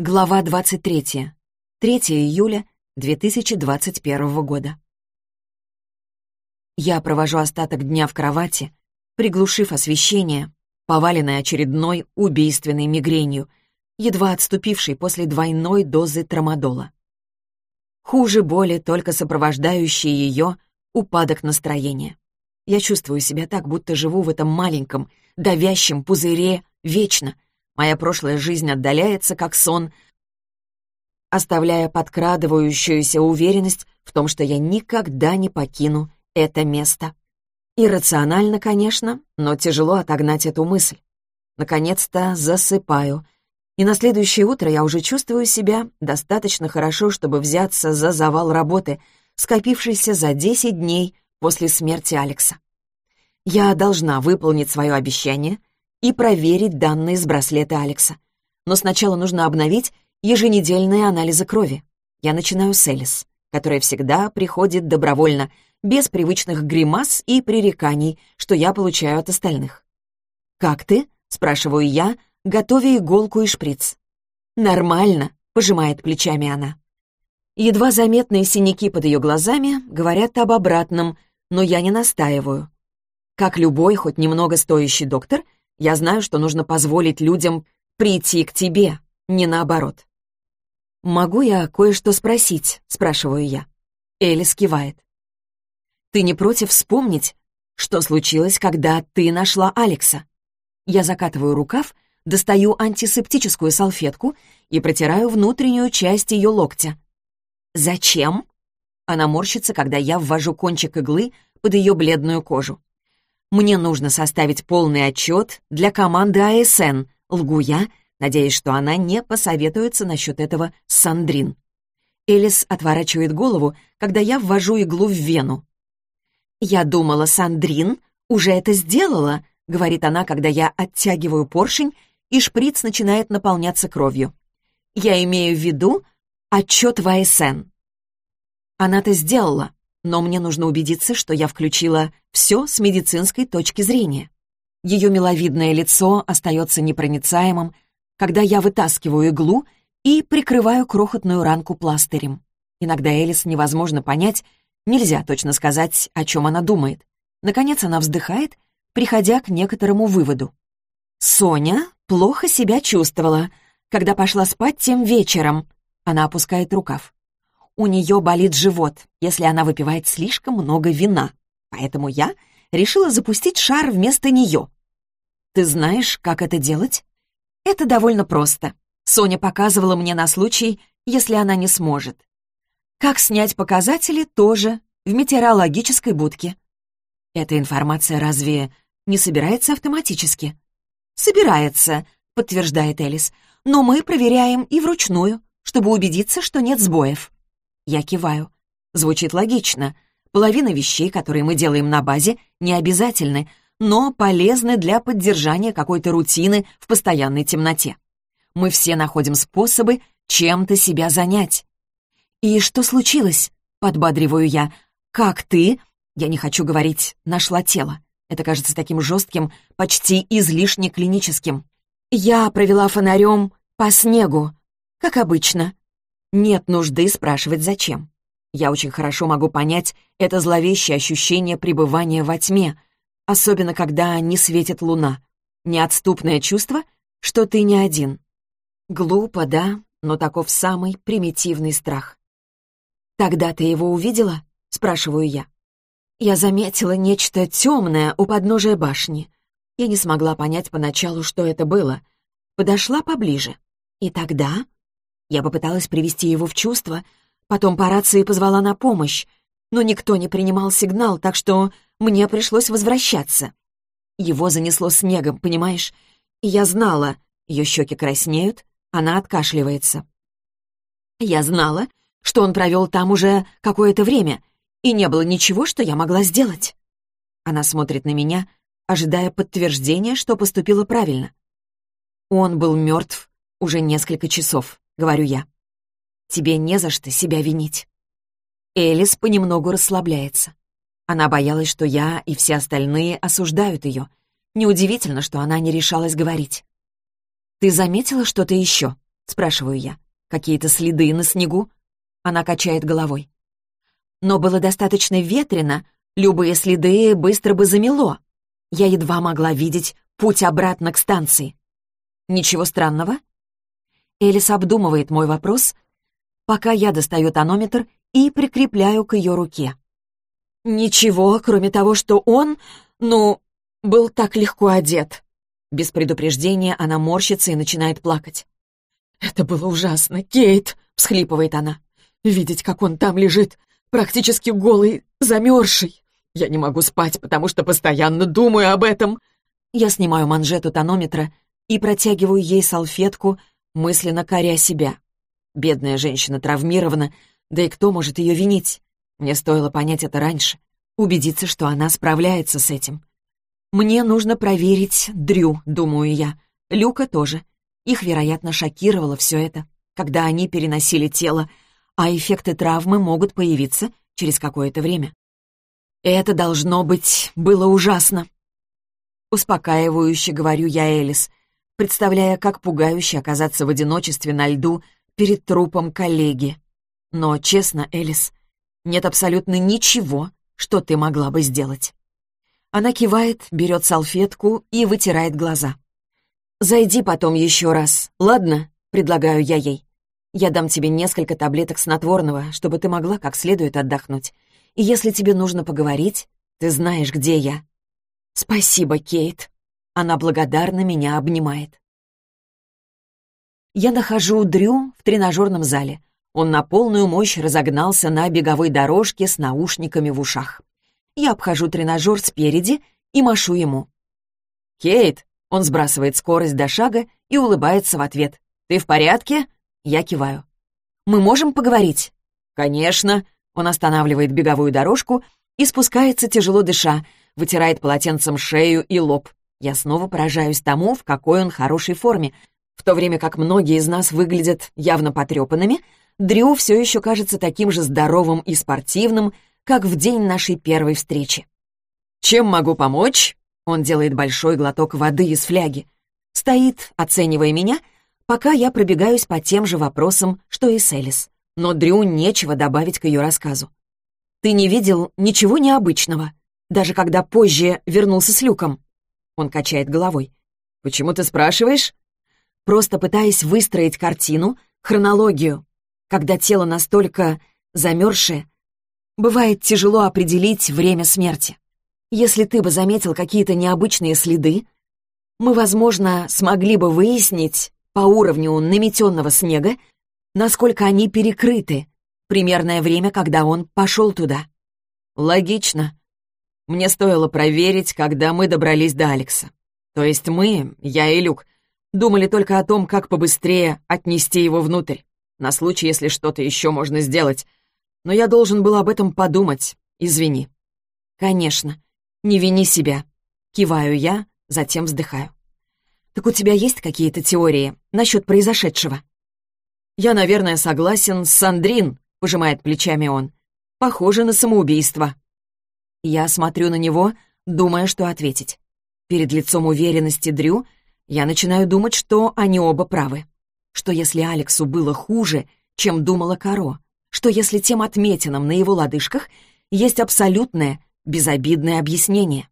Глава 23. 3 июля 2021 года. Я провожу остаток дня в кровати, приглушив освещение, поваленной очередной убийственной мигренью, едва отступившей после двойной дозы трамадола. Хуже боли, только сопровождающий ее упадок настроения. Я чувствую себя так, будто живу в этом маленьком, давящем пузыре вечно — Моя прошлая жизнь отдаляется, как сон, оставляя подкрадывающуюся уверенность в том, что я никогда не покину это место. Иррационально, конечно, но тяжело отогнать эту мысль. Наконец-то засыпаю, и на следующее утро я уже чувствую себя достаточно хорошо, чтобы взяться за завал работы, скопившийся за 10 дней после смерти Алекса. Я должна выполнить свое обещание и проверить данные с браслета Алекса. Но сначала нужно обновить еженедельные анализы крови. Я начинаю с Элис, которая всегда приходит добровольно, без привычных гримас и пререканий, что я получаю от остальных. «Как ты?» — спрашиваю я, готовя иголку и шприц. «Нормально», — пожимает плечами она. Едва заметные синяки под ее глазами говорят об обратном, но я не настаиваю. Как любой, хоть немного стоящий доктор — я знаю, что нужно позволить людям прийти к тебе, не наоборот. «Могу я кое-что спросить?» — спрашиваю я. Элис кивает. «Ты не против вспомнить, что случилось, когда ты нашла Алекса?» Я закатываю рукав, достаю антисептическую салфетку и протираю внутреннюю часть ее локтя. «Зачем?» Она морщится, когда я ввожу кончик иглы под ее бледную кожу. Мне нужно составить полный отчет для команды АСН, лгу я, надеясь, что она не посоветуется насчет этого с Сандрин. Элис отворачивает голову, когда я ввожу иглу в вену. «Я думала, Сандрин уже это сделала», — говорит она, когда я оттягиваю поршень, и шприц начинает наполняться кровью. «Я имею в виду отчет в АСН». Она-то сделала, но мне нужно убедиться, что я включила все с медицинской точки зрения. Ее миловидное лицо остается непроницаемым, когда я вытаскиваю иглу и прикрываю крохотную ранку пластырем. Иногда Элис невозможно понять, нельзя точно сказать, о чем она думает. Наконец она вздыхает, приходя к некоторому выводу. Соня плохо себя чувствовала, когда пошла спать тем вечером. Она опускает рукав. У нее болит живот, если она выпивает слишком много вина. Поэтому я решила запустить шар вместо нее. Ты знаешь, как это делать? Это довольно просто. Соня показывала мне на случай, если она не сможет. Как снять показатели тоже в метеорологической будке. Эта информация разве не собирается автоматически? Собирается, подтверждает Элис, но мы проверяем и вручную, чтобы убедиться, что нет сбоев. Я киваю. Звучит логично. Половина вещей, которые мы делаем на базе, не обязательны, но полезны для поддержания какой-то рутины в постоянной темноте. Мы все находим способы чем-то себя занять. «И что случилось?» — подбадриваю я. «Как ты?» Я не хочу говорить «нашла тело». Это кажется таким жестким, почти излишне клиническим. Я провела фонарем по снегу, как обычно. Нет нужды спрашивать, зачем. Я очень хорошо могу понять это зловещее ощущение пребывания во тьме, особенно когда не светит луна. Неотступное чувство, что ты не один. Глупо, да, но таков самый примитивный страх. «Тогда ты его увидела?» — спрашиваю я. Я заметила нечто темное у подножия башни. Я не смогла понять поначалу, что это было. Подошла поближе. И тогда я попыталась привести его в чувство, потом по рации позвала на помощь, но никто не принимал сигнал, так что мне пришлось возвращаться. Его занесло снегом, понимаешь? И я знала, ее щеки краснеют, она откашливается. Я знала, что он провел там уже какое-то время, и не было ничего, что я могла сделать. Она смотрит на меня, ожидая подтверждения, что поступила правильно. Он был мертв уже несколько часов. — говорю я. «Тебе не за что себя винить». Элис понемногу расслабляется. Она боялась, что я и все остальные осуждают ее. Неудивительно, что она не решалась говорить. «Ты заметила что-то еще?» — спрашиваю я. «Какие-то следы на снегу?» Она качает головой. «Но было достаточно ветрено, любые следы быстро бы замело. Я едва могла видеть путь обратно к станции. Ничего странного?» Элис обдумывает мой вопрос, пока я достаю тонометр и прикрепляю к ее руке. «Ничего, кроме того, что он, ну, был так легко одет». Без предупреждения она морщится и начинает плакать. «Это было ужасно, Кейт!» — всхлипывает она. «Видеть, как он там лежит, практически голый, замерзший. Я не могу спать, потому что постоянно думаю об этом». Я снимаю манжету тонометра и протягиваю ей салфетку, мысленно коря себя. Бедная женщина травмирована, да и кто может ее винить? Мне стоило понять это раньше, убедиться, что она справляется с этим. Мне нужно проверить Дрю, думаю я. Люка тоже. Их, вероятно, шокировало все это, когда они переносили тело, а эффекты травмы могут появиться через какое-то время. Это, должно быть, было ужасно. Успокаивающе говорю я Элис, представляя, как пугающе оказаться в одиночестве на льду перед трупом коллеги. Но, честно, Элис, нет абсолютно ничего, что ты могла бы сделать. Она кивает, берет салфетку и вытирает глаза. «Зайди потом еще раз, ладно?» — предлагаю я ей. «Я дам тебе несколько таблеток снотворного, чтобы ты могла как следует отдохнуть. И если тебе нужно поговорить, ты знаешь, где я». «Спасибо, Кейт». Она благодарно меня обнимает. Я нахожу Дрю в тренажерном зале. Он на полную мощь разогнался на беговой дорожке с наушниками в ушах. Я обхожу тренажер спереди и машу ему. «Кейт!» Он сбрасывает скорость до шага и улыбается в ответ. «Ты в порядке?» Я киваю. «Мы можем поговорить?» «Конечно». Он останавливает беговую дорожку и спускается, тяжело дыша, вытирает полотенцем шею и лоб. Я снова поражаюсь тому, в какой он хорошей форме. В то время как многие из нас выглядят явно потрепанными, Дрю все еще кажется таким же здоровым и спортивным, как в день нашей первой встречи. «Чем могу помочь?» Он делает большой глоток воды из фляги. Стоит, оценивая меня, пока я пробегаюсь по тем же вопросам, что и Селис. Но Дрю нечего добавить к ее рассказу. «Ты не видел ничего необычного, даже когда позже вернулся с Люком?» Он качает головой. «Почему ты спрашиваешь?» Просто пытаясь выстроить картину, хронологию. Когда тело настолько замерзшее, бывает тяжело определить время смерти. Если ты бы заметил какие-то необычные следы, мы, возможно, смогли бы выяснить по уровню наметенного снега, насколько они перекрыты, примерное время, когда он пошел туда. Логично. Мне стоило проверить, когда мы добрались до Алекса. То есть мы, я и Люк, думали только о том, как побыстрее отнести его внутрь, на случай, если что-то еще можно сделать. Но я должен был об этом подумать. Извини. Конечно. «Не вини себя». Киваю я, затем вздыхаю. «Так у тебя есть какие-то теории насчет произошедшего?» «Я, наверное, согласен с Сандрин», — пожимает плечами он. «Похоже на самоубийство». Я смотрю на него, думая, что ответить. Перед лицом уверенности Дрю я начинаю думать, что они оба правы. Что если Алексу было хуже, чем думала Каро? Что если тем отметинам на его лодыжках есть абсолютное, безобидное объяснение.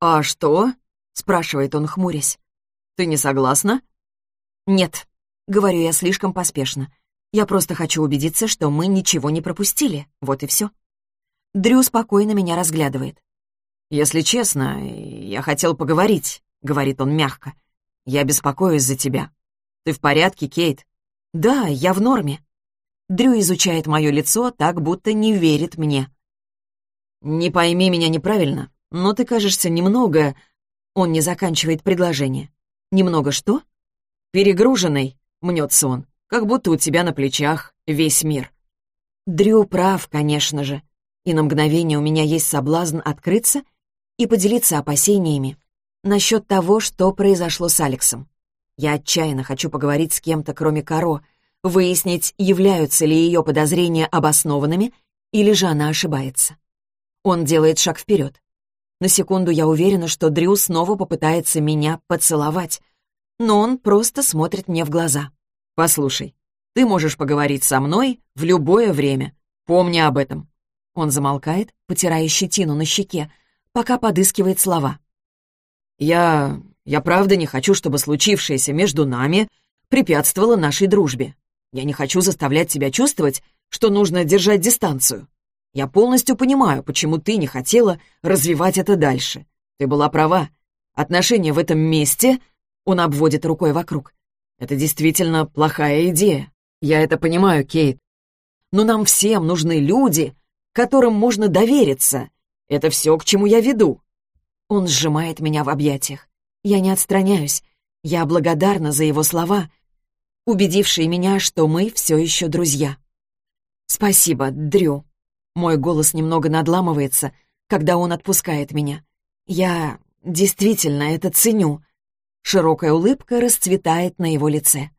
«А что?» — спрашивает он, хмурясь. «Ты не согласна?» «Нет», — говорю я слишком поспешно. «Я просто хочу убедиться, что мы ничего не пропустили. Вот и все». Дрю спокойно меня разглядывает. «Если честно, я хотел поговорить», — говорит он мягко. «Я беспокоюсь за тебя. Ты в порядке, Кейт?» «Да, я в норме». Дрю изучает мое лицо так, будто не верит мне. «Не пойми меня неправильно, но ты кажешься немного...» Он не заканчивает предложение. «Немного что?» «Перегруженный», — мнется он, «как будто у тебя на плечах весь мир». Дрю прав, конечно же, и на мгновение у меня есть соблазн открыться и поделиться опасениями насчет того, что произошло с Алексом. Я отчаянно хочу поговорить с кем-то, кроме Каро, выяснить, являются ли ее подозрения обоснованными или же она ошибается. Он делает шаг вперед. На секунду я уверена, что Дрю снова попытается меня поцеловать, но он просто смотрит мне в глаза. «Послушай, ты можешь поговорить со мной в любое время. Помни об этом». Он замолкает, потирая щетину на щеке, пока подыскивает слова. «Я... я правда не хочу, чтобы случившееся между нами препятствовало нашей дружбе. Я не хочу заставлять тебя чувствовать, что нужно держать дистанцию. Я полностью понимаю, почему ты не хотела развивать это дальше. Ты была права. Отношения в этом месте, он обводит рукой вокруг, это действительно плохая идея. Я это понимаю, Кейт. Но нам всем нужны люди, которым можно довериться. Это все, к чему я веду. Он сжимает меня в объятиях. Я не отстраняюсь. Я благодарна за его слова, убедившие меня, что мы все еще друзья. Спасибо, Дрю. Мой голос немного надламывается, когда он отпускает меня. Я действительно это ценю. Широкая улыбка расцветает на его лице.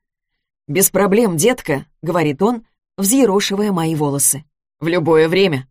«Без проблем, детка», — говорит он, взъерошивая мои волосы. «В любое время».